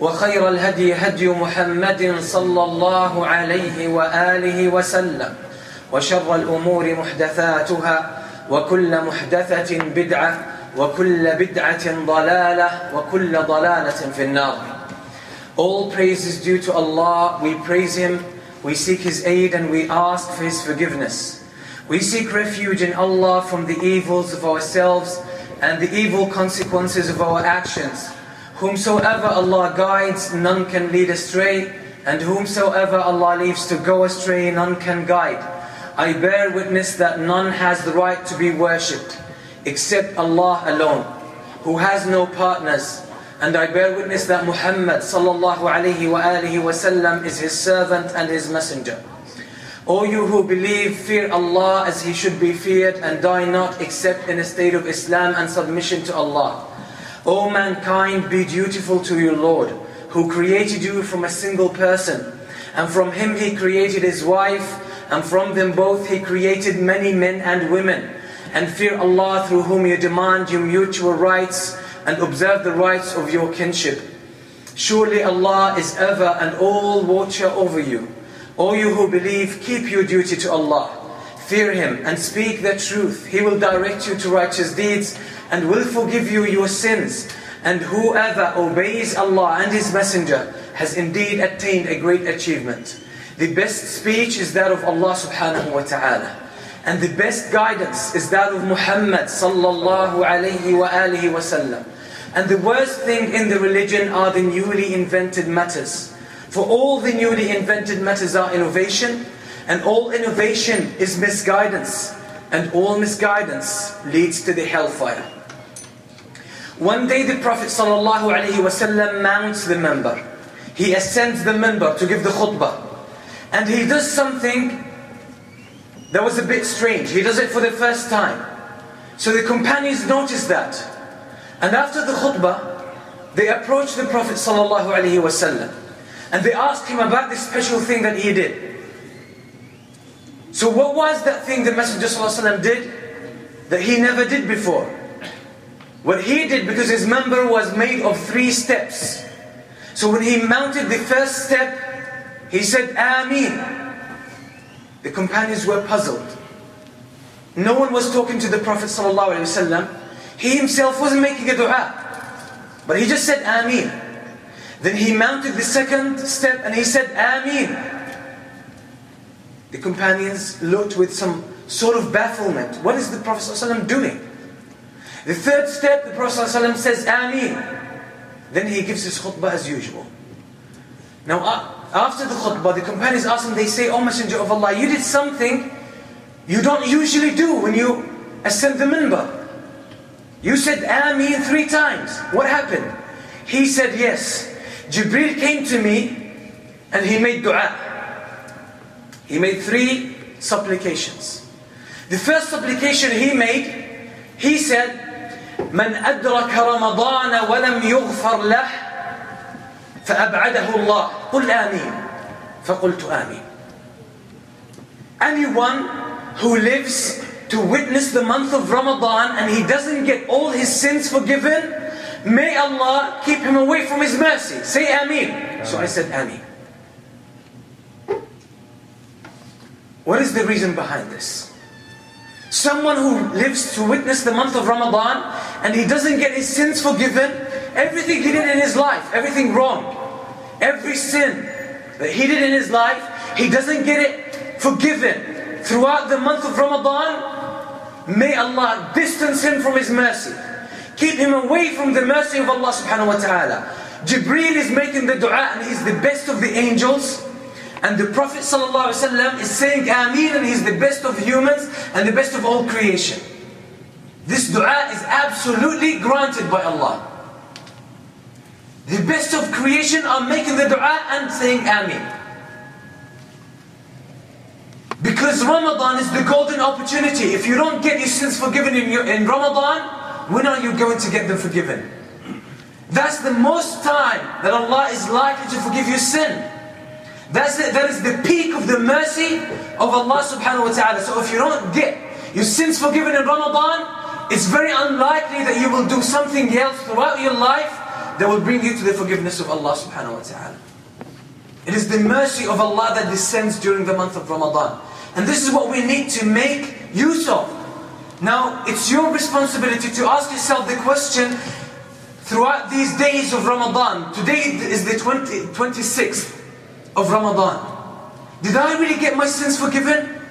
وخير الهدي هدي محمد صلى الله عليه وآله وسلم وشر الأمور محدثاتها وكل محدثة بدعة وكل بدعة ضلالة وكل ضلالة في النار All praise is due to Allah, we praise Him, we seek His aid and we ask for His forgiveness. We seek refuge in Allah from the evils of ourselves and the evil consequences of our actions. Whomsoever Allah guides, none can lead astray, and whomsoever Allah leaves to go astray, none can guide. I bear witness that none has the right to be worshipped except Allah alone, who has no partners. And I bear witness that Muhammad sallallahu alihi wasallam is his servant and his messenger. O you who believe, fear Allah as he should be feared and die not except in a state of Islam and submission to Allah. O mankind, be dutiful to your Lord, who created you from a single person. And from him he created his wife, and from them both he created many men and women. And fear Allah through whom you demand your mutual rights and observe the rights of your kinship. Surely Allah is ever and all watcher over you. O you who believe, keep your duty to Allah. Fear Him and speak the truth. He will direct you to righteous deeds and will forgive you your sins. And whoever obeys Allah and His Messenger has indeed attained a great achievement. The best speech is that of Allah subhanahu wa ta'ala. And the best guidance is that of Muhammad sallallahu alayhi wa alihi wa sallam. And the worst thing in the religion are the newly invented matters. For all the newly invented matters are innovation, and all innovation is misguidance, and all misguidance leads to the hellfire. One day the Prophet ﷺ mounts the minbar. He ascends the minbar to give the khutbah. And he does something that was a bit strange. He does it for the first time. So the companions notice that. And after the khutbah, they approach the Prophet ﷺ and they ask him about this special thing that he did. So what was that thing the Messenger ﷺ did that he never did before? What he did because his minbar was made of three steps. So when he mounted the first step, he said, Ameen. The companions were puzzled. No one was talking to the Prophet ﷺ. He himself wasn't making a dua. But he just said Ameen. Then he mounted the second step and he said Ameen. The companions looked with some sort of bafflement. What is the Prophet ﷺ doing? The third step, the Prophet ﷺ says Ameen. Then he gives his khutbah as usual. Now, after the khutbah, the companions ask him, they say, Oh Messenger of Allah, you did something you don't usually do when you ascend the minbar. You said Ameen three times. What happened? He said, Yes. Jibril came to me and he made dua. He made three supplications. The first supplication he made, he said, من أدرك رمضان ولم يغفر له فأبعده الله قل آمين فقلت آمين Anyone who lives to witness the month of Ramadan and he doesn't get all his sins forgiven, May Allah keep him away from his mercy. Say Ameen. So I said Ameen. What is the reason behind this? Someone who lives to witness the month of Ramadan and he doesn't get his sins forgiven, everything he did in his life, everything wrong, every sin that he did in his life, he doesn't get it forgiven throughout the month of Ramadan. May Allah distance him from his mercy. Keep him away from the mercy of Allah subhanahu wa ta'ala. Jibreel is making the dua and he's the best of the angels. And the Prophet ﷺ is saying Ameen and he's the best of humans and the best of all creation. This dua is absolutely granted by Allah. The best of creation are making the dua and saying Ameen. Because Ramadan is the golden opportunity. If you don't get your sins forgiven in, your, in Ramadan, when are you going to get them forgiven? That's the most time that Allah is likely to forgive your sin. That's the, that is the peak of the mercy of Allah subhanahu wa ta'ala. So if you don't get your sins forgiven in Ramadan, it's very unlikely that you will do something else throughout your life that will bring you to the forgiveness of Allah subhanahu wa ta'ala. It is the mercy of Allah that descends during the month of Ramadan. And this is what we need to make use of. Now, it's your responsibility to ask yourself the question throughout these days of Ramadan. Today is the 20, 26th of Ramadan. Did I really get my sins forgiven?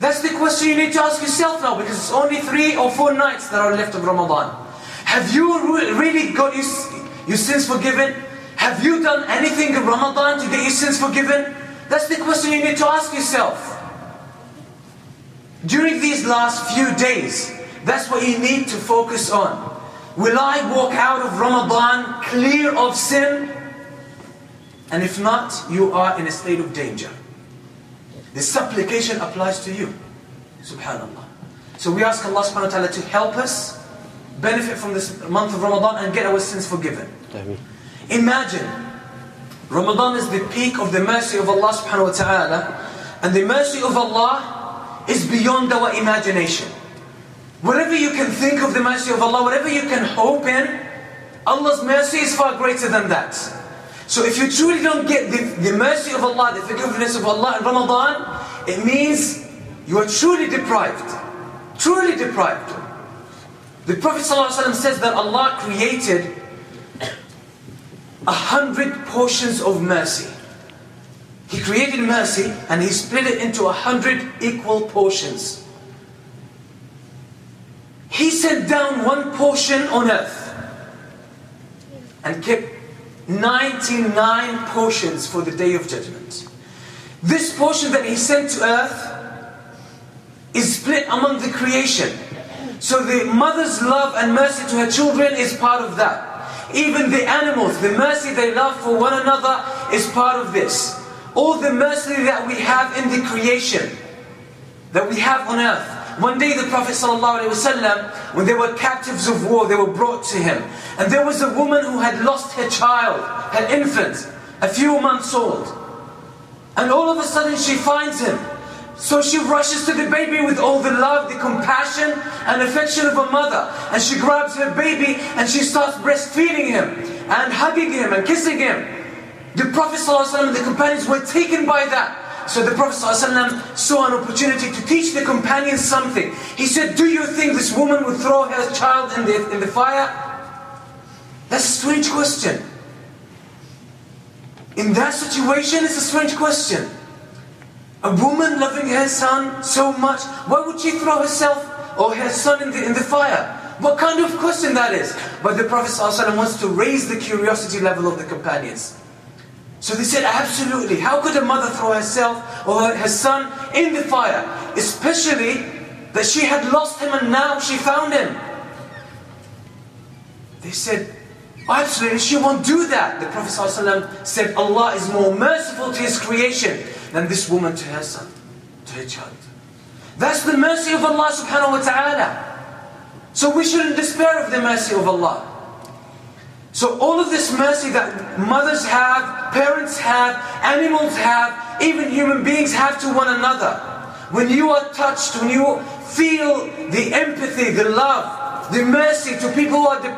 That's the question you need to ask yourself now because it's only three or four nights that are left of Ramadan. Have you really got your, your sins forgiven? Have you done anything in Ramadan to get your sins forgiven? That's the question you need to ask yourself. During these last few days, that's what you need to focus on. Will I walk out of Ramadan clear of sin and if not, you are in a state of danger. The supplication applies to you. Subhanallah. So we ask Allah subhanahu wa ta'ala to help us benefit from this month of Ramadan and get our sins forgiven. Imagine, Ramadan is the peak of the mercy of Allah subhanahu wa ta'ala, and the mercy of Allah is beyond our imagination. Whatever you can think of the mercy of Allah, whatever you can hope in, Allah's mercy is far greater than that. So if you truly don't get the, the mercy of Allah, the forgiveness of Allah in Ramadan, it means you are truly deprived. Truly deprived. The Prophet ﷺ says that Allah created a hundred portions of mercy. He created mercy and He split it into a hundred equal portions. He sent down one portion on earth and kept 99 portions for the day of judgment. This portion that he sent to earth is split among the creation. So the mother's love and mercy to her children is part of that. Even the animals, the mercy they love for one another is part of this. All the mercy that we have in the creation, that we have on earth, one day the Prophet ﷺ, when they were captives of war, they were brought to him. And there was a woman who had lost her child, her infant, a few months old. And all of a sudden she finds him. So she rushes to the baby with all the love, the compassion and affection of a mother. And she grabs her baby and she starts breastfeeding him and hugging him and kissing him. The Prophet ﷺ and the companions were taken by that. So the Prophet ﷺ saw an opportunity to teach the companions something. He said, Do you think this woman would throw her child in the, in the fire? That's a strange question. In that situation, it's a strange question. A woman loving her son so much, why would she throw herself or her son in the, in the fire? What kind of question that is? But the Prophet ﷺ wants to raise the curiosity level of the companions. So they said, absolutely. How could a mother throw herself or her son in the fire? Especially that she had lost him and now she found him. They said, absolutely, she won't do that. The Prophet ﷺ said, Allah is more merciful to His creation than this woman to her son, to her child. That's the mercy of Allah subhanahu wa ta'ala. So we shouldn't despair of the mercy of Allah. So all of this mercy that mothers have, parents have, animals have, even human beings have to one another. When you are touched, when you feel the empathy, the love, the mercy to people who are